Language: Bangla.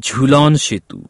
ঝুলন সেতু।